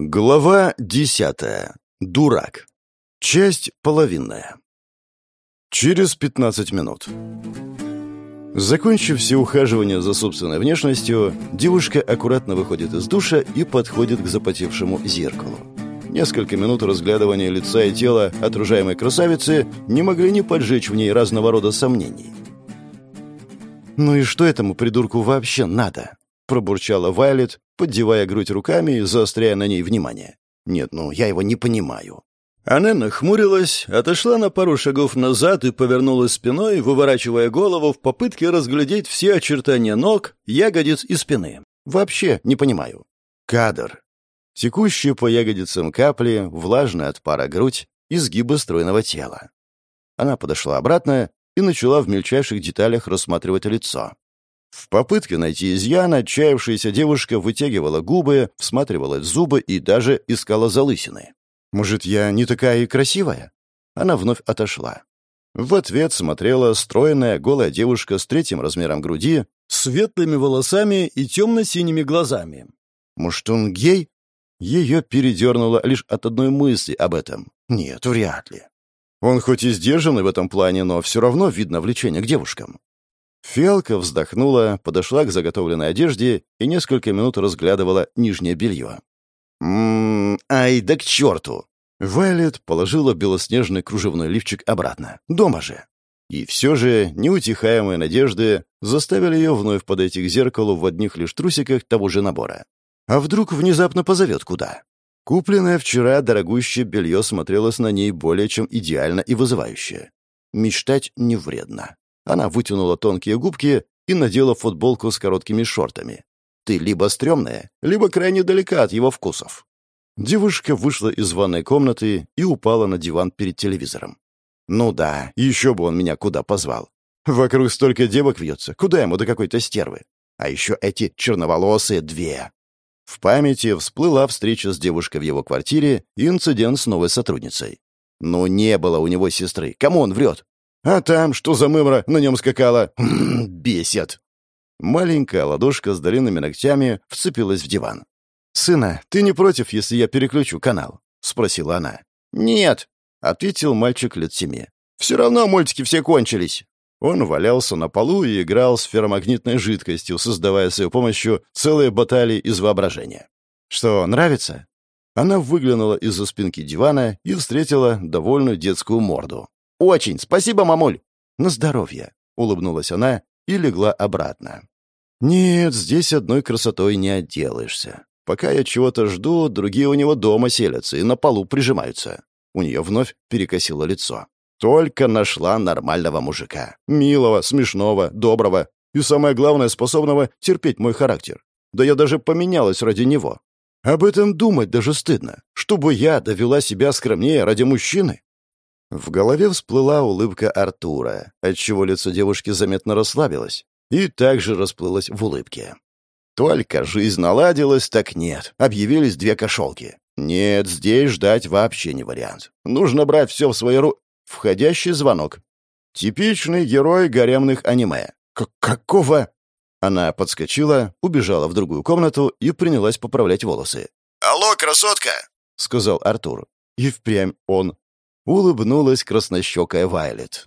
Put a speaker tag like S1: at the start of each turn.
S1: Глава десятая. Дурак. Часть половинная. Через пятнадцать минут. Закончив все ухаживания за собственной внешностью, девушка аккуратно выходит из душа и подходит к запотевшему зеркалу. Несколько минут разглядывания лица и тела окружаемой красавицы не могли не поджечь в ней разного рода сомнений. «Ну и что этому придурку вообще надо?» пробурчала Вайлет, поддевая грудь руками и заостряя на ней внимание. «Нет, ну, я его не понимаю». Она нахмурилась, отошла на пару шагов назад и повернулась спиной, выворачивая голову в попытке разглядеть все очертания ног, ягодиц и спины. «Вообще не понимаю». Кадр. Текущие по ягодицам капли, влажная от пара грудь, изгибы стройного тела. Она подошла обратно и начала в мельчайших деталях рассматривать лицо. В попытке найти изъян отчаявшаяся девушка вытягивала губы, всматривалась в зубы и даже искала залысины. «Может, я не такая и красивая?» Она вновь отошла. В ответ смотрела стройная голая девушка с третьим размером груди, светлыми волосами и темно-синими глазами. «Может, он гей?» Ее передернуло лишь от одной мысли об этом. «Нет, вряд ли». Он хоть и сдержанный в этом плане, но все равно видно влечение к девушкам. Фиалка вздохнула, подошла к заготовленной одежде и несколько минут разглядывала нижнее белье. «Ммм, ай да к черту!» Вайлет положила белоснежный кружевной лифчик обратно. Дома же. И все же неутихаемые надежды заставили ее вновь подойти к зеркалу в одних лишь трусиках того же набора. А вдруг внезапно позовет куда? Купленное вчера дорогущее белье смотрелось на ней более чем идеально и вызывающе. Мечтать не вредно. Она вытянула тонкие губки и надела футболку с короткими шортами. Ты либо стрёмная, либо крайне далека от его вкусов. Девушка вышла из ванной комнаты и упала на диван перед телевизором. Ну да, еще бы он меня куда позвал. Вокруг столько девок вьется, куда ему до какой-то стервы? А еще эти черноволосые две. В памяти всплыла встреча с девушкой в его квартире и инцидент с новой сотрудницей. Ну, не было у него сестры. Кому он врет? А там, что за мымра на нем скакала? Бесит. Маленькая ладошка с длинными ногтями вцепилась в диван. «Сына, ты не против, если я переключу канал?» — спросила она. «Нет», — ответил мальчик лет семи. «Все равно мультики все кончились». Он валялся на полу и играл с ферромагнитной жидкостью, создавая с ее помощью целые баталии из воображения. «Что, нравится?» Она выглянула из-за спинки дивана и встретила довольную детскую морду. «Очень! Спасибо, мамуль!» «На здоровье!» — улыбнулась она и легла обратно. «Нет, здесь одной красотой не отделаешься. Пока я чего-то жду, другие у него дома селятся и на полу прижимаются». У нее вновь перекосило лицо. «Только нашла нормального мужика. Милого, смешного, доброго и, самое главное, способного терпеть мой характер. Да я даже поменялась ради него. Об этом думать даже стыдно. Чтобы я довела себя скромнее ради мужчины. В голове всплыла улыбка Артура, отчего лицо девушки заметно расслабилось и также расплылось в улыбке. Только жизнь наладилась, так нет. Объявились две кошелки. Нет, здесь ждать вообще не вариант. Нужно брать все в свои руки. Входящий звонок. Типичный герой гаремных аниме. К какого? Она подскочила, убежала в другую комнату и принялась поправлять волосы.
S2: «Алло, красотка!»
S1: — сказал Артур. И впрямь он улыбнулась краснощекая Вайлет.